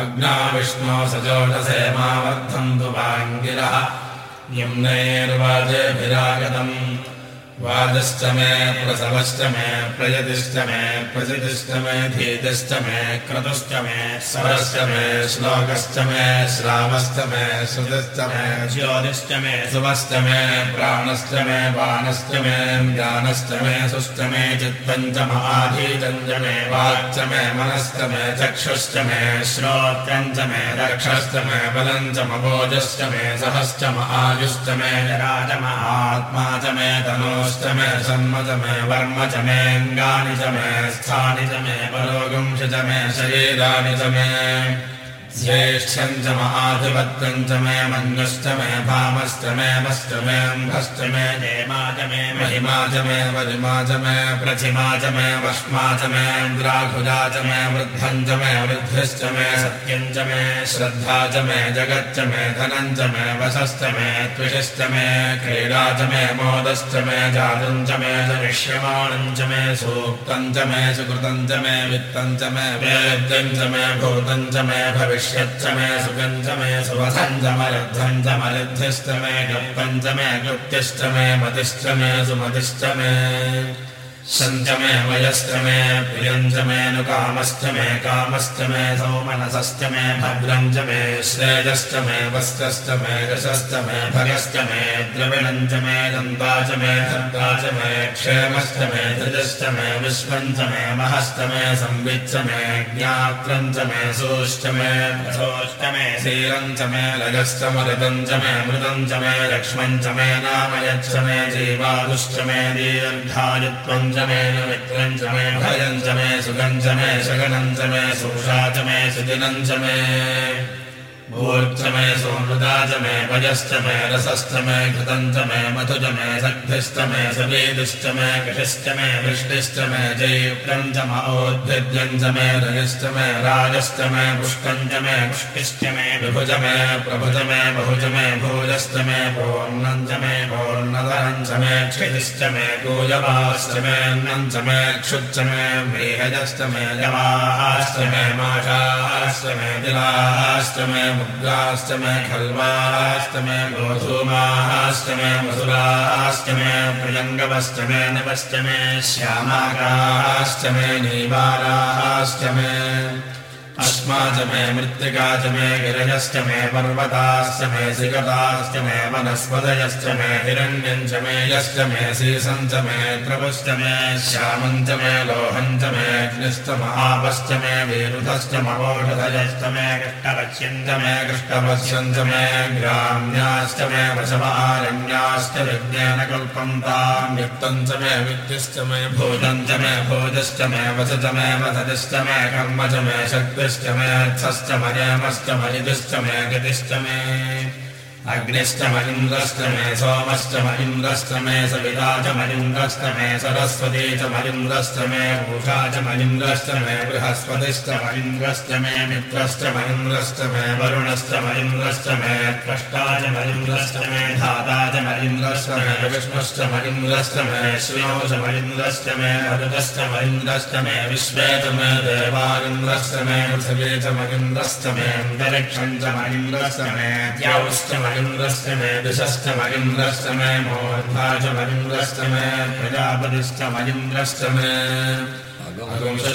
अग्ना विष्णो सजोषसे मावर्धन्तु वाङ्गिरः निम्नैर्वाजेभिरागतम् वादश्च मे प्रसवश्च मे प्रयतिश्च मे प्रसितिश्च मे धीतिश्च मे क्रतुश्च मे स्वरश्च मे श्लोकश्च मे श्रावश्च मे श्रुतिश्च मे ज्योतिश्च मे सुवश्च मे प्राणश्च मे बाणश्च मे ज्ञानश्च मे सुश्च मे चित्तम् च महाधीतम् च मे वाच्च मे मनश्च मे चक्षुश्च मे श्रोत्रम् च मे रक्षश्च मे बलम् च मभोजश्च मे सहश्च महायुश्च मे राज महात्मा च मे तनोश्च मे सम्मत मे वर्म च मेऽङ्गानि च मे स्थानि च मे परोगंश च मे शरीराणि च मे ज्येष्ठम् च महाधिपत्यम् च मे मन्युश्च मे भामश्च मे मश्च मे अम्भश्च मे नेमा च मे महिमा च मे वरिमा च मे प्रथिमा च मे वष्मा च मे इन्द्राघुजा च मे वृद्धम् च मे वृद्धिश्च मे सत्यम् च मे श्रद्धा च मे जगच्च मे धनम् च मे वशश्च मे त्विषश्च मे क्रीडा च मे मोदश्च मे जातम् च मे जनिष्यमाणम् च मे सूक्तम् च मे सुकृतम् च मे वित्तम् च मे वेद्यम् च मे भूतम् च मे भविष्य मे सुगञ्च मे मरुद्धिश्च मे गप्पञ्च मे गुप्तिश्च मे मतिश्च मे सुमतिश्च मे सञ्च मे वयश्च मे प्रियञ्च मे नुकामश्च मे कामश्च मे सौमनसश्च मे भद्रम् च मे श्रेयश्च मे वस्त्रश्च मे यशश्च मे भगश्च मे द्रविणम् मे दन्ता च मे दन्ता च मे क्षेमश्च मे धृजश्च मे विश्वम् च मे महश्च मे संविच्च मे ज्ञात्रम् च मे सोश्च मे रथोश्च मे क्षीरम् च मे लयश्च मृतम् च मे मृतम् च मे नामयच्च मे जीवादुश्च मे दीर्घायुत्वम् च मे भयम् च मे सुखम् च मे शगनम् च मे सुषा च मे सुदिनम् च मे भूर्च मे सोमृता च मे भजश्च मे रसश्च मे घृतम् च मे मधु च मे सग्धिश्च मे सवेदिश्च मे कषिश्च मे वृष्टिश्च मे जैप्रम् च मोद्भिद्यम् च मे रजश्च मे राजश्च मे पुष्कम् च मे पुष्टिश्च मे विभुज मे प्रभुज मे बहुज मे भोजश्च मे पूर्णम् च मे पूर्णधरम् च मे क्षितिश्च मे गोजवाश्च मे अन्नम् च मे क्षुच्च मे मेहजश्च मे जवाश्च मे माषाश्च मे दिलाश्च मे मुद्राश्च मे खल्वाश्च मे गोधूमाश्च मे मधुराश्च मे प्रियङ्गवश्च मे नवश्च मे श्यामाकाश्च मे नीवाराश्च मे अस्मा च मे मृत्तिका च मे गिरजश्च मे पर्वताश्च मे सिगताश्च मे वनस्पतयश्च मे हिरण्यम् च मे यश्च मे सीसम् च मे द्रवश्च मे श्यामम् च मे लोहम् च मे अग्निश्च महापश्च मे विरुधश्च मवोषधयश्च मे कृष्णपश्यम् च मे कृष्णपश्यम् च मे ग्राम्याश्च मे वशमारण्याश्च विज्ञानकल्पम् ताम् युक्तम् च मे विद्युश्च मे भोजम् च मे भोजश्च मे वस च मे वसतिश्च मे कर्म च मे शक्तिश्च मे अर्थश्च मयमश्च मयिदुश्च मे गतिश्च मे अग्निश्च मलिन्द्रश्च मे सोमश्च मलिन्द्रश्च मे सविता च मलिन्द्रश्च मे सरस्वती च मलिन्द्रश्च मे भूषा च मलिन्द्रश्च मे बृहस्पतिश्च मलिन्द्रश्च मे मित्रश्च मलिन्द्रश्च मे वरुणश्च मलिन्द्रश्च मे त्वष्टा च मलिन्द्रश्च मे धाता च मलिन्द्रश्च मे विष्णुश्च मलिन्द्रश्च मे श्रियो च मलिन्द्रश्च मे मरुदश्च मलिन्द्रश्च मे विश्वे च मे देवालिन्द्रश्च मे पृथिवी च मलिन्द्रश्च मे अन्तरिक्षम् च मलिन्द्रश्च मे मलिन्द्रश्च मे दिशश्च मलिन्द्रश्च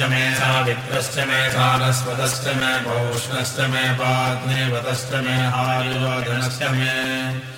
म मे प्रतिप्रस्थानश्च मे शुक्रश्च मे मन्थे च म मे वैश्वदेवश्च मे पौष्णश्च आयुर्वदनश्च मे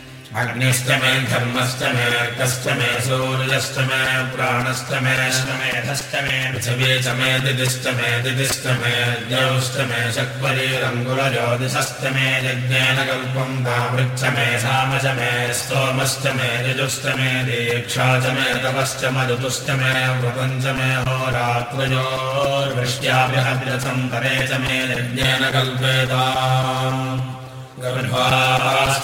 अग्निश्च मे धर्मश्च मे अर्कश्च मे सूर्यश्च मे प्राणश्च मे श्रमेधश्च मे पृथिवी च मे दिदिश्च मे दिदिश्च मे द्यौश्च मे शक्वरीरङ्गुलज्योतिषश्च मे यज्ञेन कल्पम् मे साम च मे स्तोमश्च मे ऋजुश्च मे दीक्षा च मे तपश्च मरुतुश्च मे व्रतम् च मे होरात्मयोर्वृष्ट्याभ्यहव्रतम् परे च मे यज्ञेन कल्पेता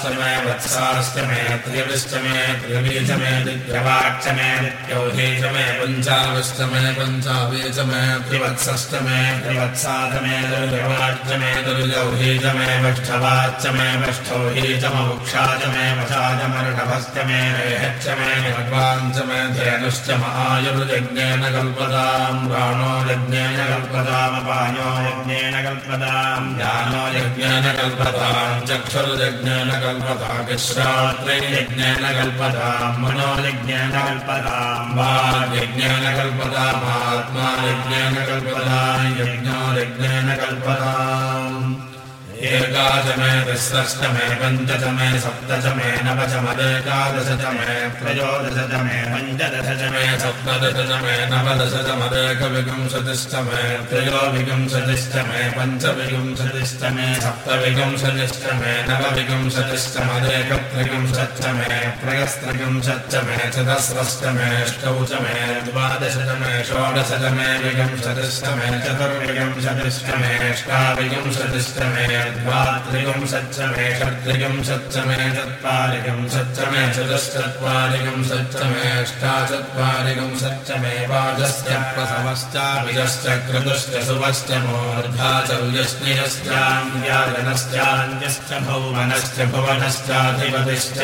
गर्भास्तमे वत्साश्च मे त्रियविश्च मे त्रियवीच मे दिव्यवाक्ष मे दिव्यौहे च मे पञ्चाविश्च मे पञ्चावे च मे त्रिवत्सश्च मे त्रिवत्साच मे दुर्व्यवाच्च मे दुर्यौहे च मे वष्ठवाच्च मे वष्ठौहे च मुक्षा च मे वशाच मर्षभश्च मे रेहच्च मे भगवान् मे धेनुश्च महायुर्यज्ञेन कल्पताम् प्राणो यज्ञेन कल्पतामपायो यज्ञेन कल्पताम् ज्ञानो यज्ञेन कल्पताम् चक्षुर्यज्ञेन कल्पता विश्रात्रैर्यज्ञेन कल्पता मनोयज्ञेन कल्पता वाग्यज्ञेन कल्पता यज्ञो कल्पता एकादशमे तिस्रष्टमे पञ्चतमे सप्तचमे नवचमदेकादशतमे त्रयोदशतमे पञ्चदशतमे सप्तदशतमे नवदशतमदेकविंशतिष्टमे त्रयोविंशतिष्टमे पञ्चविंशतिष्टमे सप्तविंशतिष्टमे नवविंशतिष्टमदेकत्रिविंशच्चमे त्रयस्त्रिविंशच्चमे चतस्रष्टमे अष्टौचमे द्वादशतमे षोडशतमे विंशतिष्टमे चतुर्विंशतिष्टमे अष्टाविंशतिष्टमे द्वात्रिकम् सच्चमे षट्त्रिकम् सच्चमे चत्वारिकम् सच्चमे चतुश्चत्वारिकम् सच्चमे वाजश्च प्रसवश्चाभिजश्च क्रतुश्च मूर्धा च व्यश्नियश्चान्याजनश्चान्यश्च भौमनश्च भुवनश्चाधिपतिश्च